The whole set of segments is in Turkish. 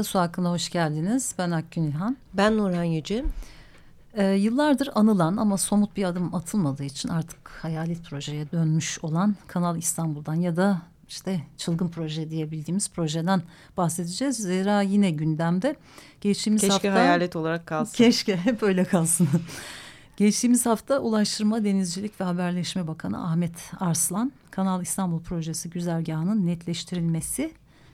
Merhaba, Su Hakkı'na hoş geldiniz. Ben Akgün İlhan. Ben Nurhan Yüce. Ee, yıllardır anılan ama somut bir adım atılmadığı için artık hayalet projeye dönmüş olan Kanal İstanbul'dan ya da işte çılgın proje diyebildiğimiz projeden bahsedeceğiz. Zira yine gündemde geçtiğimiz keşke hafta... Keşke hayalet olarak kalsın. Keşke hep öyle kalsın. Geçtiğimiz hafta Ulaştırma, Denizcilik ve Haberleşme Bakanı Ahmet Arslan, Kanal İstanbul Projesi güzergahının netleştirilmesi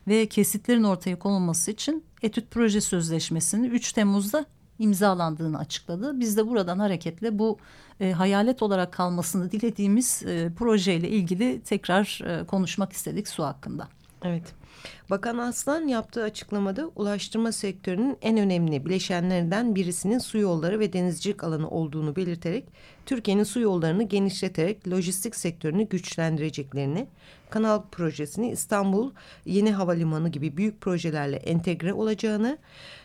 ve kesitlerin ortaya konulması için etüt proje sözleşmesini 3 Temmuz'da imzalandığını açıkladı. Biz de buradan hareketle bu e, hayalet olarak kalmasını dilediğimiz e, projeyle ilgili tekrar e, konuşmak istedik su hakkında. Evet. Bakan Aslan yaptığı açıklamada ulaştırma sektörünün en önemli bileşenlerinden birisinin su yolları ve denizcilik alanı olduğunu belirterek Türkiye'nin su yollarını genişleterek lojistik sektörünü güçlendireceklerini, kanal projesini İstanbul Yeni Havalimanı gibi büyük projelerle entegre olacağını,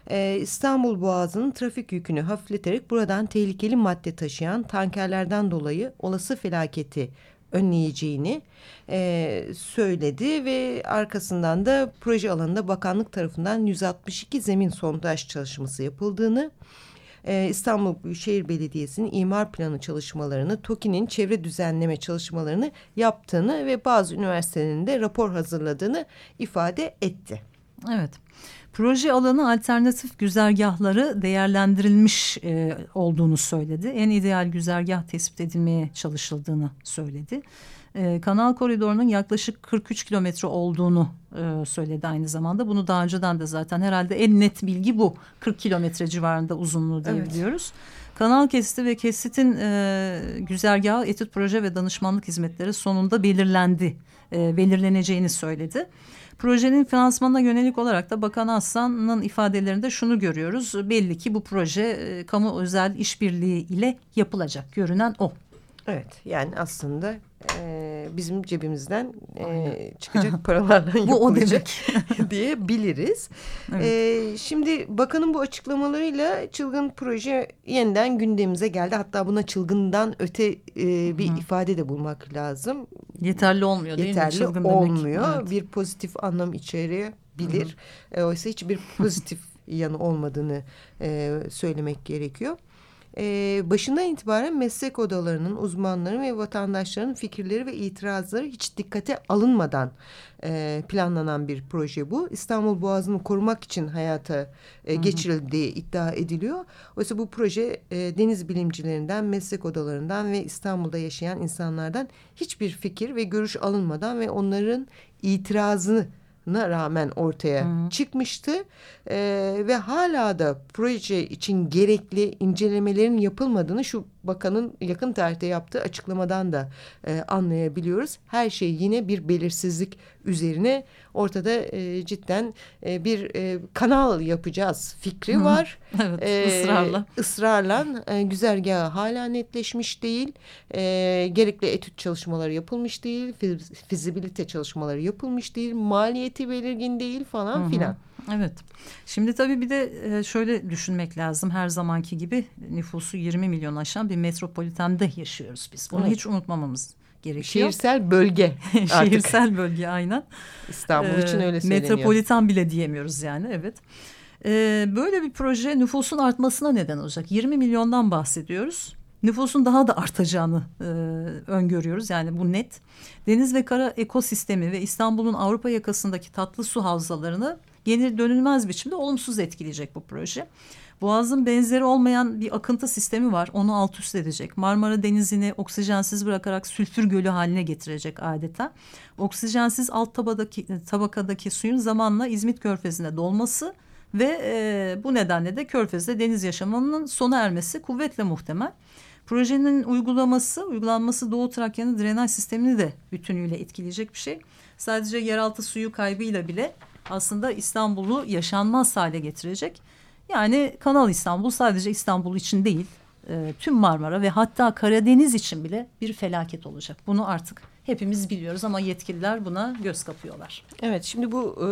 e, İstanbul Boğazı'nın trafik yükünü hafifleterek buradan tehlikeli madde taşıyan tankerlerden dolayı olası felaketi önleyeceğini e, söyledi ve arkasından da proje alanında bakanlık tarafından 162 zemin sondaj çalışması yapıldığını e, İstanbul Büyükşehir Belediyesi'nin imar planı çalışmalarını, TOKİ'nin çevre düzenleme çalışmalarını yaptığını ve bazı üniversitelerin de rapor hazırladığını ifade etti. Evet. Proje alanı alternatif güzergahları değerlendirilmiş e, olduğunu söyledi. En ideal güzergah tespit edilmeye çalışıldığını söyledi. E, kanal koridorunun yaklaşık 43 kilometre olduğunu e, söyledi aynı zamanda. Bunu daha önceden de zaten herhalde en net bilgi bu. 40 kilometre civarında uzunluğu diyebiliyoruz. Evet. Kanal kesiti ve kesitin e, güzergahı etüt proje ve danışmanlık hizmetleri sonunda belirlendi. E, belirleneceğini söyledi. Projenin finansmanına yönelik olarak da Bakan Aslan'ın ifadelerinde şunu görüyoruz. Belli ki bu proje e, kamu özel işbirliği ile yapılacak. Görünen o. Evet yani aslında e, bizim cebimizden e, çıkacak paralarla yapılacak demek. diyebiliriz. Evet. E, şimdi bakanın bu açıklamalarıyla çılgın proje yeniden gündemimize geldi. Hatta buna çılgından öte e, bir Hı. ifade de bulmak lazım. Yeterli olmuyor değil Yeterli mi? Çılgın olmuyor. Demek. Evet. Bir pozitif anlam içerebilir. E, oysa hiçbir pozitif yanı olmadığını e, söylemek gerekiyor e, başından itibaren meslek odalarının, uzmanların ve vatandaşların fikirleri ve itirazları hiç dikkate alınmadan e, planlanan bir proje bu. İstanbul Boğazı'nı korumak için hayata e, geçirildiği iddia ediliyor. Oysa bu proje e, deniz bilimcilerinden, meslek odalarından ve İstanbul'da yaşayan insanlardan hiçbir fikir ve görüş alınmadan ve onların itirazını rağmen ortaya Hı. çıkmıştı e, ve hala da proje için gerekli incelemelerin yapılmadığını şu bakanın yakın tarihte yaptığı açıklamadan da e, anlayabiliyoruz. Her şey yine bir belirsizlik üzerine ortada e, cidden e, bir e, kanal yapacağız fikri Hı. var. Evet e, ısrarla. Israrla e, güzergahı hala netleşmiş değil. E, gerekli etüt çalışmaları yapılmış değil. Fizibilite çalışmaları yapılmış değil. Maliyeti belirgin değil falan filan. Evet. Şimdi tabii bir de e, şöyle düşünmek lazım. Her zamanki gibi nüfusu 20 milyon aşan bir metropolitende yaşıyoruz biz. Bunu evet. hiç unutmamamız gerekiyor. Şehirsel bölge Şehirsel bölge aynen. İstanbul ee, için öyle söyleniyor. Metropolitan bile diyemiyoruz yani evet. Ee, böyle bir proje nüfusun artmasına neden olacak. 20 milyondan bahsediyoruz. Nüfusun daha da artacağını e, öngörüyoruz yani bu net. Deniz ve kara ekosistemi ve İstanbul'un Avrupa yakasındaki tatlı su havzalarını geri dönülmez biçimde olumsuz etkileyecek bu proje. Boğaz'ın benzeri olmayan bir akıntı sistemi var. Onu alt üst edecek. Marmara Denizi'ni oksijensiz bırakarak sülfür gölü haline getirecek adeta. Oksijensiz alt tabadaki, tabakadaki suyun zamanla İzmit Körfezi'ne dolması ve e, bu nedenle de Körfez'de deniz yaşamının sona ermesi kuvvetle muhtemel. Projenin uygulaması, uygulanması Doğu Trakya'nın drenaj sistemini de bütünüyle etkileyecek bir şey. Sadece yeraltı suyu kaybıyla bile aslında İstanbul'u yaşanmaz hale getirecek. Yani Kanal İstanbul sadece İstanbul için değil, e, tüm Marmara ve hatta Karadeniz için bile bir felaket olacak. Bunu artık hepimiz biliyoruz ama yetkililer buna göz kapıyorlar. Evet şimdi bu e,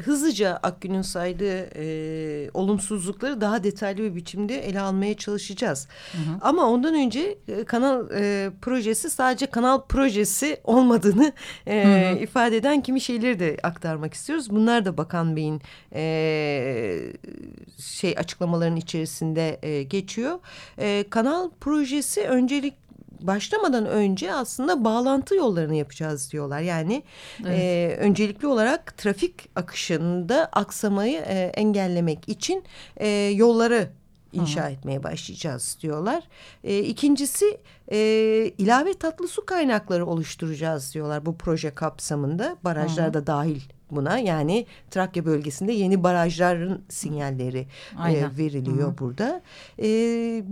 hızlıca Akgün'ün saydığı e, olumsuzlukları daha detaylı bir biçimde ele almaya çalışacağız. Hı hı. Ama ondan önce e, kanal e, projesi sadece kanal projesi olmadığını e, hı hı. ifade eden kimi şeyleri de aktarmak istiyoruz. Bunlar da Bakan Bey'in e, şey açıklamaların içerisinde e, geçiyor. E, kanal projesi öncelik başlamadan önce aslında bağlantı yollarını yapacağız diyorlar. Yani evet. e, öncelikli olarak trafik akışında aksamayı e, engellemek için e, yolları inşa Hı. etmeye başlayacağız diyorlar. E, ikincisi e, ilave tatlı su kaynakları oluşturacağız diyorlar bu proje kapsamında. Barajlar da dahil buna. Yani Trakya bölgesinde yeni barajların sinyalleri e, veriliyor Hı -hı. burada. E,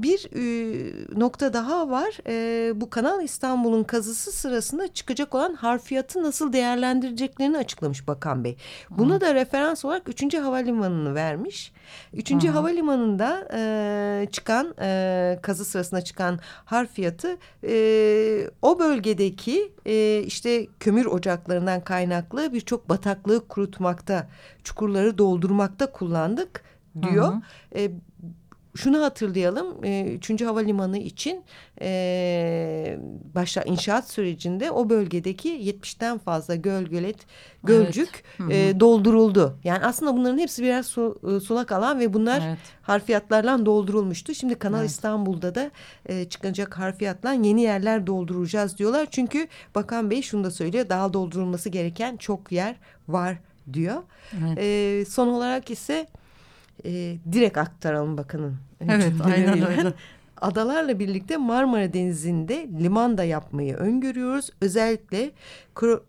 bir e, nokta daha var. E, bu Kanal İstanbul'un kazısı sırasında çıkacak olan harfiyatı nasıl değerlendireceklerini açıklamış Bakan Bey. Buna Hı -hı. da referans olarak 3. Havalimanı'nı vermiş. 3. Havalimanı'nda e, çıkan e, kazı sırasında çıkan harfiyatı e, o bölgedeki e, işte kömür ocaklarından kaynaklı birçok bataklığı kurutmakta, çukurları doldurmakta kullandık diyor. Hı hı. E, şunu hatırlayalım. E, üçüncü havalimanı için e, başta inşaat sürecinde o bölgedeki 70'ten fazla gölgelet, gölcük evet. e, dolduruldu. Yani aslında bunların hepsi birer su, e, sulak alan ve bunlar evet. harfiyatlarla doldurulmuştu. Şimdi Kanal evet. İstanbul'da da e, çıkacak harfiyatla yeni yerler dolduracağız diyorlar. Çünkü Bakan Bey şunu da söylüyor. Daha doldurulması gereken çok yer var diyor. Evet. E, son olarak ise e, direkt aktaralım bakanın. Evet aynen öyle. Adalarla birlikte Marmara Denizi'nde liman da yapmayı öngörüyoruz. Özellikle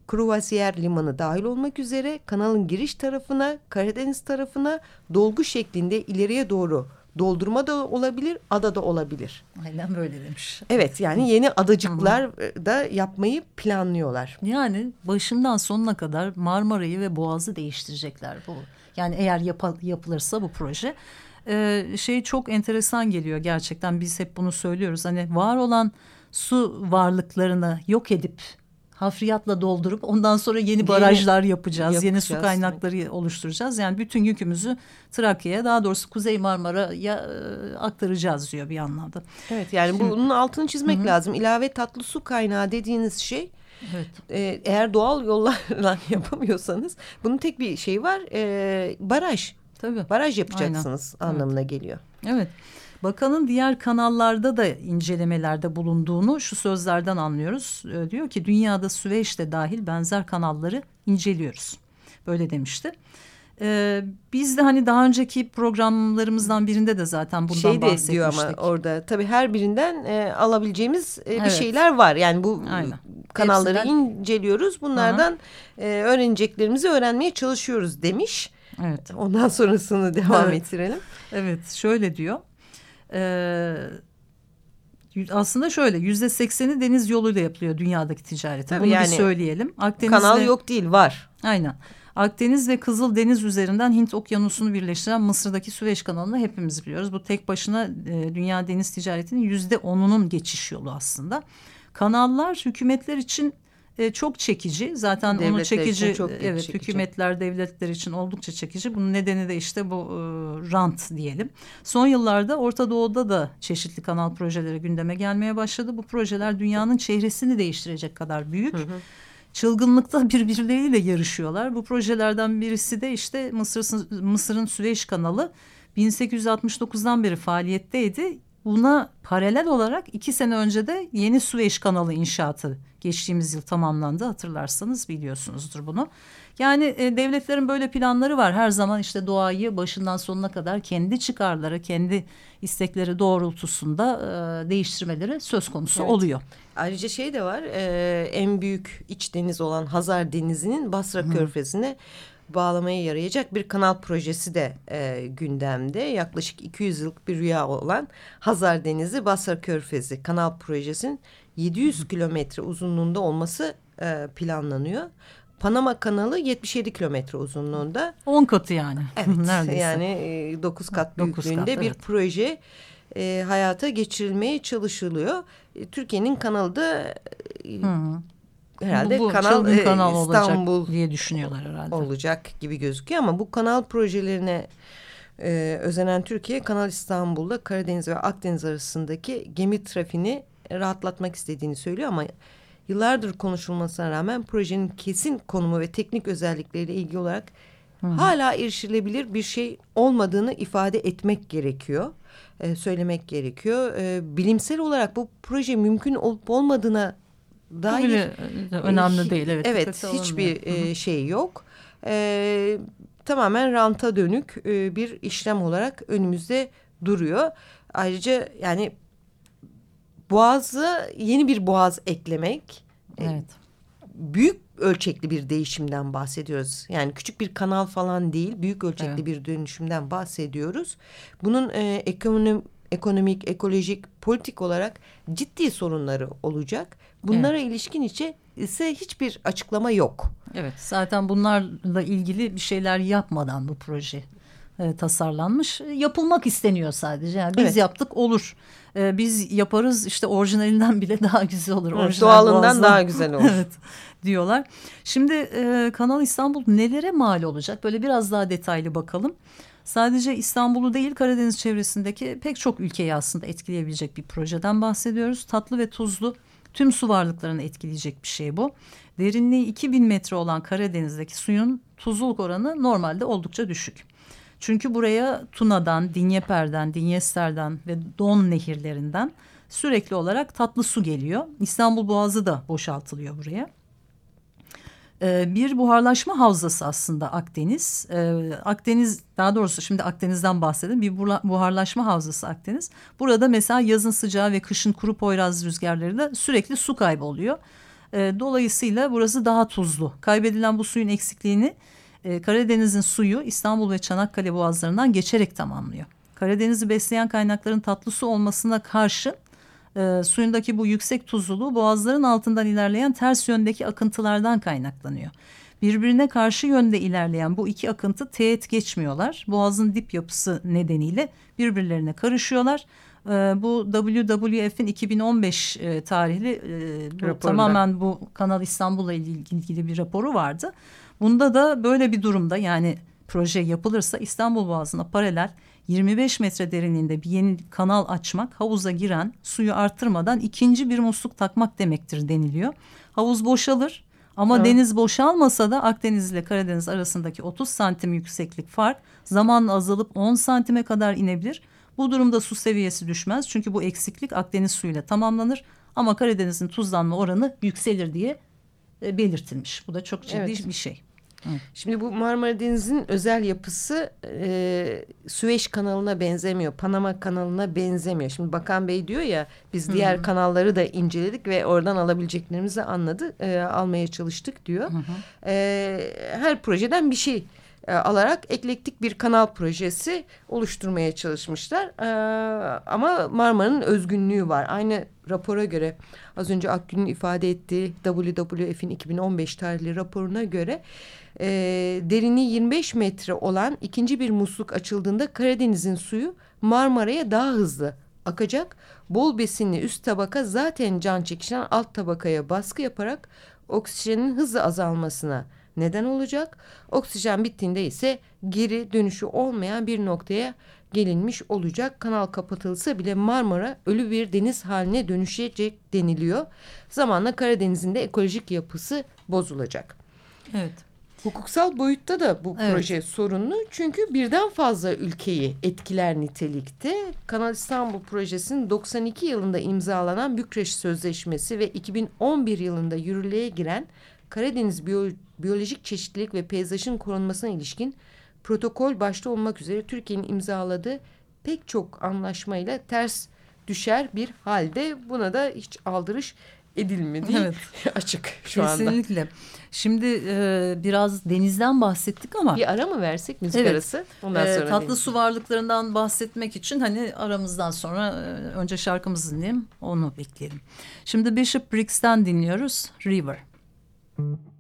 Kruvasiyer Limanı dahil olmak üzere kanalın giriş tarafına, Karadeniz tarafına dolgu şeklinde ileriye doğru doldurma da olabilir, ada da olabilir. Aynen böyle demiş. Evet yani yeni adacıklar da yapmayı planlıyorlar. Yani başından sonuna kadar Marmara'yı ve Boğaz'ı değiştirecekler bu yani eğer yap yapılırsa bu proje e, şey çok enteresan geliyor gerçekten biz hep bunu söylüyoruz. Hani var olan su varlıklarını yok edip hafriyatla doldurup ondan sonra yeni barajlar yapacağız. yapacağız. Yeni su kaynakları evet. oluşturacağız. Yani bütün yükümüzü Trakya'ya daha doğrusu Kuzey Marmara'ya e, aktaracağız diyor bir anlamda. Evet yani Şimdi, bunun altını çizmek hı lazım. İlave tatlı su kaynağı dediğiniz şey Evet. Ee, eğer doğal yollarla yapamıyorsanız bunun tek bir şey var. E, baraj. Tabii. Baraj yapacaksınız Aynen. anlamına evet. geliyor. Evet. Bakanın diğer kanallarda da incelemelerde bulunduğunu şu sözlerden anlıyoruz. E, diyor ki dünyada Süveyş'te dahil benzer kanalları inceliyoruz. Böyle demişti. Ee, biz de hani daha önceki programlarımızdan birinde de zaten bundan şey de bahsetmiştik. diyor ama orada tabii her birinden e, alabileceğimiz e, evet. bir şeyler var. Yani bu Aynen. kanalları Hepsinden... inceliyoruz. Bunlardan e, öğreneceklerimizi öğrenmeye çalışıyoruz demiş. Evet. Ondan sonrasını devam evet. ettirelim. Evet şöyle diyor. Ee, aslında şöyle yüzde sekseni deniz yoluyla yapılıyor dünyadaki ticareti. Bunu yani, bir söyleyelim. Akdeniz'de, kanal yok değil var. Aynen. Akdeniz ve Kızıl Deniz üzerinden Hint Okyanusu'nu birleştiren Mısır'daki Süveyş kanalını hepimiz biliyoruz. Bu tek başına e, dünya deniz ticaretinin yüzde onunun geçiş yolu aslında. Kanallar hükümetler için e, çok çekici. Zaten devletler onu çekici çok evet çekici. hükümetler devletler için oldukça çekici. Bunun nedeni de işte bu e, rant diyelim. Son yıllarda Orta Doğu'da da çeşitli kanal projeleri gündeme gelmeye başladı. Bu projeler dünyanın çehresini değiştirecek kadar büyük. Hı hı çılgınlıkta birbirleriyle yarışıyorlar. Bu projelerden birisi de işte Mısır'ın Mısır'ın Süveyş kanalı 1869'dan beri faaliyetteydi. Buna paralel olarak iki sene önce de yeni Süveyş kanalı inşaatı geçtiğimiz yıl tamamlandı hatırlarsanız biliyorsunuzdur bunu. Yani e, devletlerin böyle planları var her zaman işte doğayı başından sonuna kadar kendi çıkarları kendi istekleri doğrultusunda e, değiştirmeleri söz konusu evet. oluyor. Ayrıca şey de var e, en büyük iç deniz olan Hazar Denizi'nin Basra Hı. Körfezi'ne bağlamaya yarayacak bir kanal projesi de e, gündemde. Yaklaşık 200 yıllık bir rüya olan Hazar Denizi Basra Körfezi kanal projesinin 700 kilometre uzunluğunda olması e, planlanıyor. Panama kanalı 77 kilometre uzunluğunda. 10 katı yani. Evet Neredeyse. yani e, 9 kat büyüklüğünde 9 kat, bir evet. proje e, hayata geçirilmeye çalışılıyor. E, Türkiye'nin kanalı da e, herhalde bu, bu kanal, e, kanal İstanbul olacak diye düşünüyorlar herhalde. Olacak gibi gözüküyor ama bu kanal projelerine e, özenen Türkiye Kanal İstanbul'da Karadeniz ve Akdeniz arasındaki gemi trafiğini rahatlatmak istediğini söylüyor ama yıllardır konuşulmasına rağmen projenin kesin konumu ve teknik özellikleriyle ilgili olarak Hı. hala erişilebilir bir şey olmadığını ifade etmek gerekiyor. E, söylemek gerekiyor. E, bilimsel olarak bu proje mümkün olup olmadığına dair Öyle, önemli değil. Evet, evet hiçbir e, şey yok. E, tamamen ranta dönük e, bir işlem olarak önümüzde duruyor. Ayrıca yani boğazı yeni bir boğaz eklemek. E, evet. Büyük ölçekli bir değişimden bahsediyoruz. Yani küçük bir kanal falan değil, büyük ölçekli evet. bir dönüşümden bahsediyoruz. Bunun e, ekonomi, ekonomik, ekolojik, politik olarak ciddi sorunları olacak. Bunlara evet. ilişkin içe ise hiçbir açıklama yok. Evet, zaten bunlarla ilgili bir şeyler yapmadan bu proje e, tasarlanmış. Yapılmak isteniyor sadece. Yani biz evet. yaptık olur. E, biz yaparız işte orijinalinden bile daha güzel olur. Evet, doğalından boğazdan. daha güzel olur. evet diyorlar. Şimdi e, Kanal İstanbul nelere mal olacak? Böyle biraz daha detaylı bakalım. Sadece İstanbul'u değil Karadeniz çevresindeki pek çok ülkeyi aslında etkileyebilecek bir projeden bahsediyoruz. Tatlı ve tuzlu tüm su varlıklarını etkileyecek bir şey bu. Derinliği 2000 metre olan Karadeniz'deki suyun tuzluluk oranı normalde oldukça düşük. Çünkü buraya Tuna'dan, Dinyeper'den, Dinyester'den ve Don nehirlerinden sürekli olarak tatlı su geliyor. İstanbul Boğazı da boşaltılıyor buraya. Ee, bir buharlaşma havzası aslında Akdeniz. Ee, Akdeniz daha doğrusu şimdi Akdeniz'den bahsedin. Bir buharlaşma havzası Akdeniz. Burada mesela yazın sıcağı ve kışın kuru poyraz rüzgarlarıyla sürekli su kaybı oluyor. Ee, dolayısıyla burası daha tuzlu. Kaybedilen bu suyun eksikliğini e, Karadeniz'in suyu İstanbul ve Çanakkale boğazlarından geçerek tamamlıyor. Karadeniz'i besleyen kaynakların tatlı su olmasına karşı e, suyundaki bu yüksek tuzluluğu boğazların altından ilerleyen ters yöndeki akıntılardan kaynaklanıyor. Birbirine karşı yönde ilerleyen bu iki akıntı teğet geçmiyorlar. Boğazın dip yapısı nedeniyle birbirlerine karışıyorlar. E, bu WWF'in 2015 e, tarihli e, bu, tamamen bu Kanal İstanbul'la ilgili bir raporu vardı. Bunda da böyle bir durumda yani proje yapılırsa İstanbul Boğazı'na paralel 25 metre derinliğinde bir yeni kanal açmak havuza giren suyu artırmadan ikinci bir musluk takmak demektir deniliyor. Havuz boşalır ama evet. deniz boşalmasa da Akdeniz ile Karadeniz arasındaki 30 santim yükseklik fark zamanla azalıp 10 santime kadar inebilir. Bu durumda su seviyesi düşmez çünkü bu eksiklik Akdeniz suyuyla tamamlanır ama Karadeniz'in tuzlanma oranı yükselir diye e, belirtilmiş. Bu da çok ciddi evet. bir şey. Şimdi bu Marmara Denizi'nin özel yapısı e, Süveyş kanalına benzemiyor. Panama kanalına benzemiyor. Şimdi Bakan Bey diyor ya biz Hı. diğer kanalları da inceledik ve oradan alabileceklerimizi anladı. E, almaya çalıştık diyor. E, her projeden bir şey e, alarak eklektik bir kanal projesi oluşturmaya çalışmışlar. E, ama Marmara'nın özgünlüğü var. Aynı rapora göre az önce Akgün'ün ifade ettiği WWF'in 2015 tarihli raporuna göre e, derinliği 25 metre olan ikinci bir musluk açıldığında Karadeniz'in suyu Marmara'ya daha hızlı akacak. Bol besinli üst tabaka zaten can çekişen alt tabakaya baskı yaparak oksijenin hızlı azalmasına neden olacak. Oksijen bittiğinde ise geri dönüşü olmayan bir noktaya gelinmiş olacak. Kanal kapatılsa bile Marmara ölü bir deniz haline dönüşecek deniliyor. Zamanla Karadeniz'in de ekolojik yapısı bozulacak. Evet. Hukuksal boyutta da bu evet. proje sorunlu. Çünkü birden fazla ülkeyi etkiler nitelikte. Kanal İstanbul projesinin 92 yılında imzalanan Bükreş Sözleşmesi ve 2011 yılında yürürlüğe giren Karadeniz Biyo Biyolojik Çeşitlilik ve Peyzajın Korunmasına ilişkin protokol başta olmak üzere Türkiye'nin imzaladığı pek çok anlaşmayla ters düşer bir halde buna da hiç aldırış edilmediği evet. açık şu Kesinlikle. anda. Kesinlikle. Şimdi e, biraz denizden bahsettik ama. Bir ara mı versek müzik evet. arası? Ondan e, sonra tatlı deniz. su varlıklarından bahsetmek için hani aramızdan sonra e, önce şarkımızı dinleyelim onu bekleyelim. Şimdi Bishop Briggs'ten dinliyoruz River. Müzik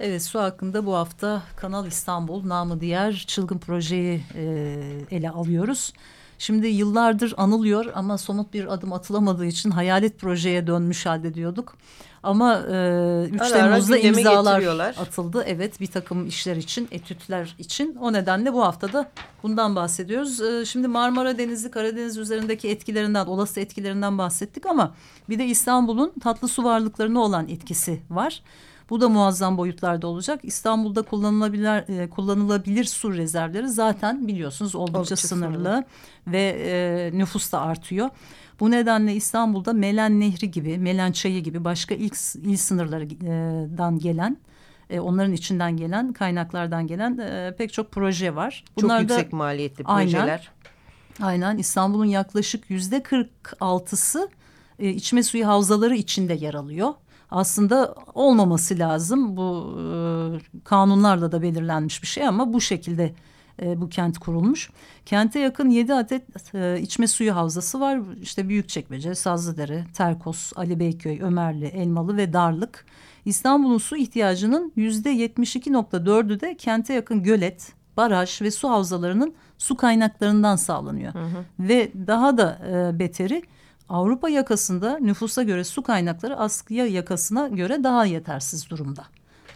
Evet su hakkında bu hafta Kanal İstanbul namı diğer çılgın projeyi e, ele alıyoruz. Şimdi yıllardır anılıyor ama somut bir adım atılamadığı için hayalet projeye dönmüş halde diyorduk. Ama e, 3 Ara ara Temmuz'da gündeme imzalar atıldı. Evet bir takım işler için, etütler için. O nedenle bu haftada bundan bahsediyoruz. E, şimdi Marmara Denizi, Karadeniz üzerindeki etkilerinden, olası etkilerinden bahsettik ama bir de İstanbul'un tatlı su varlıklarına olan etkisi var. Bu da muazzam boyutlarda olacak. İstanbul'da kullanılabilir e, kullanılabilir su rezervleri zaten biliyorsunuz oldukça, Oldukça sınırlı, sınırlı. ve e, nüfus da artıyor. Bu nedenle İstanbul'da Melen Nehri gibi, Melen Çayı gibi başka ilk il sınırlarından gelen, e, onların içinden gelen kaynaklardan gelen e, pek çok proje var. Çok Bunlar da- yüksek maliyetli Aynen. projeler. Aynen İstanbul'un yaklaşık yüzde 46'sı e, içme suyu havzaları içinde yer alıyor. Aslında olmaması lazım bu e, kanunlarla da belirlenmiş bir şey ama bu şekilde e, bu kent kurulmuş. Kente yakın yedi adet e, içme suyu havzası var. İşte Büyükçekmece, Sazlıdere, Terkos, Ali Beyköy, Ömerli, Elmalı ve Darlık. İstanbul'un su ihtiyacının yüzde 72.4'ü de kente yakın gölet, baraj ve su havzalarının su kaynaklarından sağlanıyor. Hı hı. Ve daha da e, beteri Avrupa yakasında nüfusa göre su kaynakları Asya yakasına göre daha yetersiz durumda.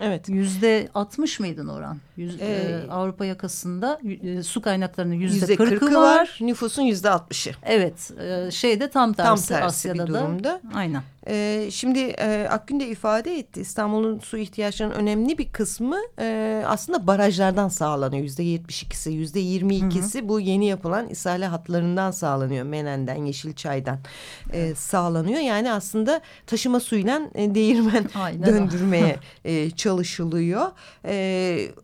Evet. Yüzde altmış mıydın oran? Yüz, ee, e, Avrupa yakasında e, su kaynaklarının yüzde kırkı var. var. Nüfusun yüzde altmışı. Evet. E, şeyde tam tersi, tam tersi Asya'da bir durumda. Da. Aynen. E, şimdi e, Akgün de ifade etti. İstanbul'un su ihtiyaçlarının önemli bir kısmı e, aslında barajlardan sağlanıyor. Yüzde yetmiş ikisi, yüzde yirmi ikisi bu yeni yapılan ishale hatlarından sağlanıyor. Menen'den, Yeşilçay'dan e, sağlanıyor. Yani aslında taşıma suyla e, değirmen Aynen döndürmeye e, çalışılıyor. Evet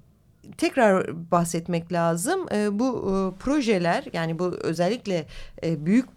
tekrar bahsetmek lazım. E, bu e, projeler yani bu özellikle e, büyük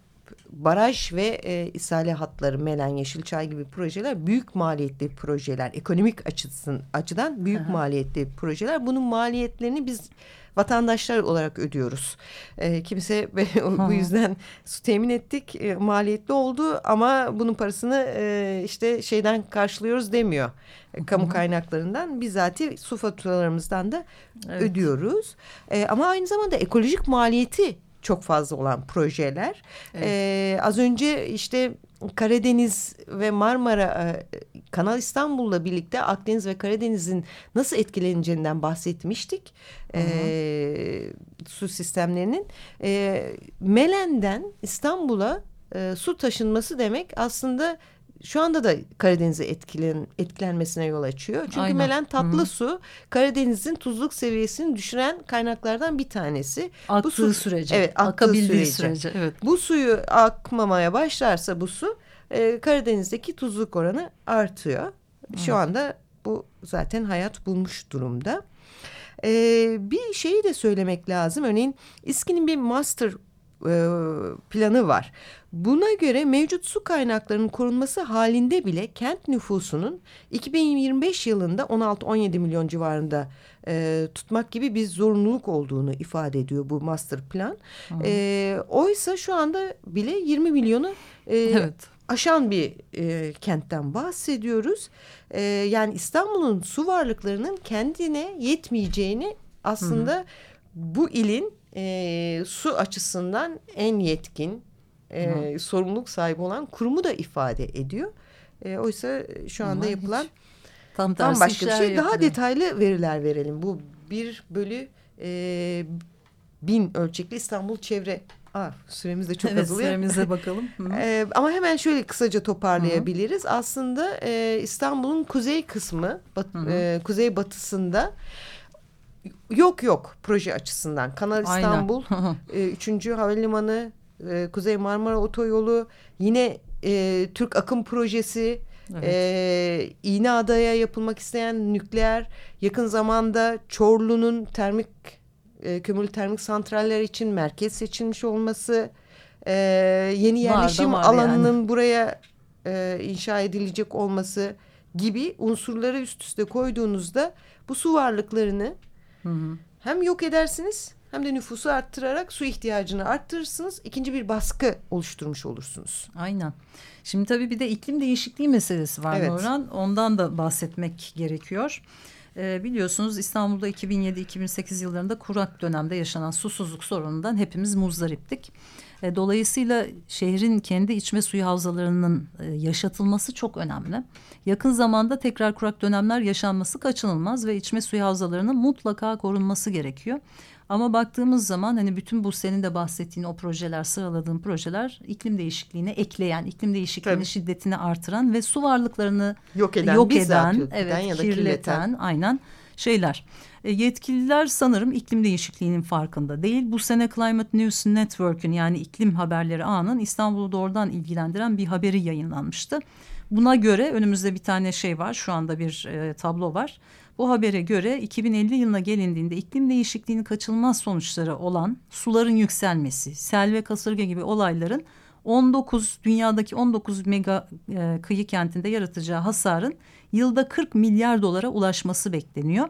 baraj ve e, isale hatları Melen Yeşilçay gibi projeler büyük maliyetli projeler. Ekonomik açısın, açıdan büyük Aha. maliyetli projeler. Bunun maliyetlerini biz vatandaşlar olarak ödüyoruz. E, kimse bu yüzden su temin ettik e, maliyetli oldu ama bunun parasını e, işte şeyden karşılıyoruz demiyor. E, kamu kaynaklarından bizatihi su faturalarımızdan da evet. ödüyoruz. E, ama aynı zamanda ekolojik maliyeti çok fazla olan projeler. Evet. Ee, az önce işte Karadeniz ve Marmara e, Kanal İstanbul'la birlikte Akdeniz ve Karadeniz'in nasıl etkileneceğinden bahsetmiştik. E, su sistemlerinin. E, Melen'den İstanbul'a e, su taşınması demek aslında şu anda da Karadeniz'e etkilen, etkilenmesine yol açıyor. Çünkü Aynen. Melen tatlı Hı -hı. su Karadeniz'in tuzluk seviyesini düşüren kaynaklardan bir tanesi. Aktığı bu su, sürece. Evet, akabildiği sürece. sürece. Evet. Bu suyu akmamaya başlarsa bu su e, Karadeniz'deki tuzluk oranı artıyor. Şu anda bu zaten hayat bulmuş durumda. Ee, bir şeyi de söylemek lazım. Örneğin İSKİ'nin bir master planı var. Buna göre mevcut su kaynaklarının korunması halinde bile kent nüfusunun 2025 yılında 16-17 milyon civarında e, tutmak gibi bir zorunluluk olduğunu ifade ediyor bu master plan. E, oysa şu anda bile 20 milyonu e, evet. aşan bir e, kentten bahsediyoruz. E, yani İstanbul'un su varlıklarının kendine yetmeyeceğini aslında hı hı. bu ilin e, su açısından en yetkin e, sorumluluk sahibi olan kurumu da ifade ediyor. E, oysa şu anda Ama yapılan tam başka bir şey. Yapıyor. Daha detaylı veriler verelim. Bu bir bölü e, bin ölçekli İstanbul çevre Aa, süremiz de çok evet, azalıyor. Süremize bakalım. ee, ama hemen şöyle kısaca toparlayabiliriz. Hı -hı. Aslında e, İstanbul'un kuzey kısmı, bat, e, kuzey batısında yok yok proje açısından. Kanal İstanbul, e, üçüncü havalimanı, e, Kuzey Marmara Otoyolu, yine e, Türk Akım Projesi, evet. e, İğneada'ya yapılmak isteyen nükleer, yakın zamanda Çorlu'nun termik e, kömürlü termik santraller için merkez seçilmiş olması, e, yeni yerleşim var, var alanının yani. buraya e, inşa edilecek olması gibi unsurları üst üste koyduğunuzda bu su varlıklarını hı hı. hem yok edersiniz hem de nüfusu arttırarak su ihtiyacını arttırırsınız. İkinci bir baskı oluşturmuş olursunuz. Aynen. Şimdi tabii bir de iklim değişikliği meselesi var evet. Nurhan. Ondan da bahsetmek gerekiyor. Ee, biliyorsunuz İstanbul'da 2007-2008 yıllarında kurak dönemde yaşanan susuzluk sorunundan hepimiz muzdariptik. E, dolayısıyla şehrin kendi içme suyu havzalarının e, yaşatılması çok önemli. Yakın zamanda tekrar kurak dönemler yaşanması kaçınılmaz ve içme suyu havzalarının mutlaka korunması gerekiyor. Ama baktığımız zaman hani bütün bu senin de bahsettiğin o projeler, sıraladığın projeler iklim değişikliğine ekleyen, iklim değişikliğinin Tabii. şiddetini artıran ve su varlıklarını yok eden, yok eden, evet, ya da kirleten, kirleten aynen şeyler. E, yetkililer sanırım iklim değişikliğinin farkında değil. Bu sene Climate News Network'ün yani iklim haberleri ağının İstanbul'u doğrudan ilgilendiren bir haberi yayınlanmıştı. Buna göre önümüzde bir tane şey var. Şu anda bir e, tablo var. Bu habere göre 2050 yılına gelindiğinde iklim değişikliğinin kaçınılmaz sonuçları olan suların yükselmesi, sel ve kasırga gibi olayların 19 dünyadaki 19 mega e, kıyı kentinde yaratacağı hasarın yılda 40 milyar dolara ulaşması bekleniyor.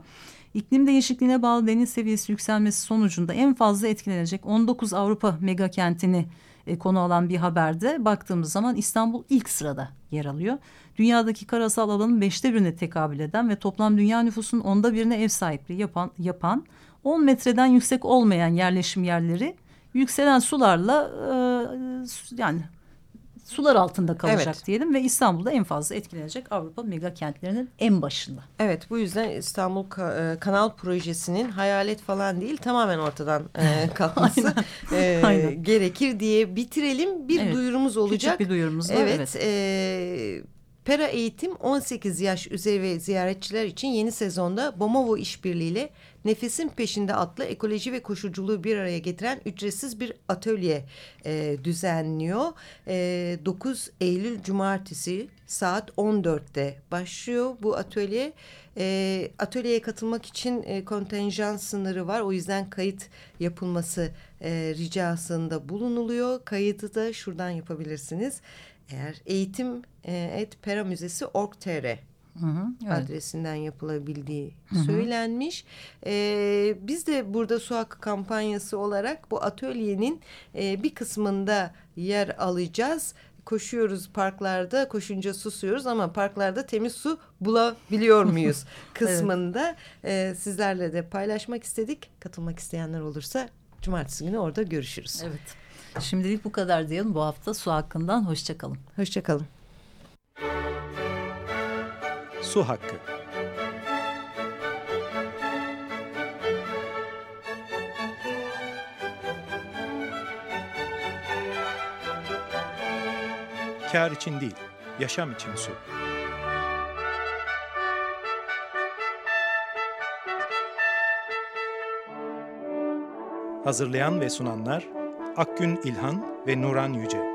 İklim değişikliğine bağlı deniz seviyesi yükselmesi sonucunda en fazla etkilenecek 19 Avrupa mega kentini e, konu alan bir haberde baktığımız zaman İstanbul ilk sırada yer alıyor. Dünyadaki karasal alanın beşte birine tekabül eden ve toplam dünya nüfusunun onda birine ev sahipliği yapan, yapan 10 metreden yüksek olmayan yerleşim yerleri yükselen sularla e, yani sular altında kalacak evet. diyelim ve İstanbul'da en fazla etkilenecek Avrupa mega kentlerinin en başında. Evet bu yüzden İstanbul ka e, Kanal Projesi'nin hayalet falan değil tamamen ortadan e, kalkması e, Aynen. gerekir diye bitirelim. Bir evet. duyurumuz olacak. Küçük bir duyurumuz var. Evet. evet. E, Pera Eğitim 18 yaş üzeri ziyaretçiler için yeni sezonda Bomovo işbirliğiyle Nefesin Peşinde adlı ekoloji ve koşuculuğu bir araya getiren ücretsiz bir atölye e, düzenliyor. E, 9 Eylül Cumartesi saat 14'te başlıyor bu atölye. E, atölyeye katılmak için e, kontenjan sınırı var. O yüzden kayıt yapılması e, ricasında bulunuluyor. Kayıtı da şuradan yapabilirsiniz. Eğer eğitim e, et pera müzesi org.tr Hı hı, evet. adresinden yapılabildiği hı hı. söylenmiş. Ee, biz de burada su hakkı kampanyası olarak bu atölyenin e, bir kısmında yer alacağız. Koşuyoruz parklarda, koşunca susuyoruz ama parklarda temiz su bulabiliyor muyuz kısmında evet. e, sizlerle de paylaşmak istedik. Katılmak isteyenler olursa cumartesi günü orada görüşürüz. Evet. Şimdilik bu kadar diyelim. Bu hafta su hakkından hoşçakalın. Hoşçakalın. Su hakkı. Kar için değil, yaşam için su. Hazırlayan ve sunanlar Akgün İlhan ve Nuran Yüce.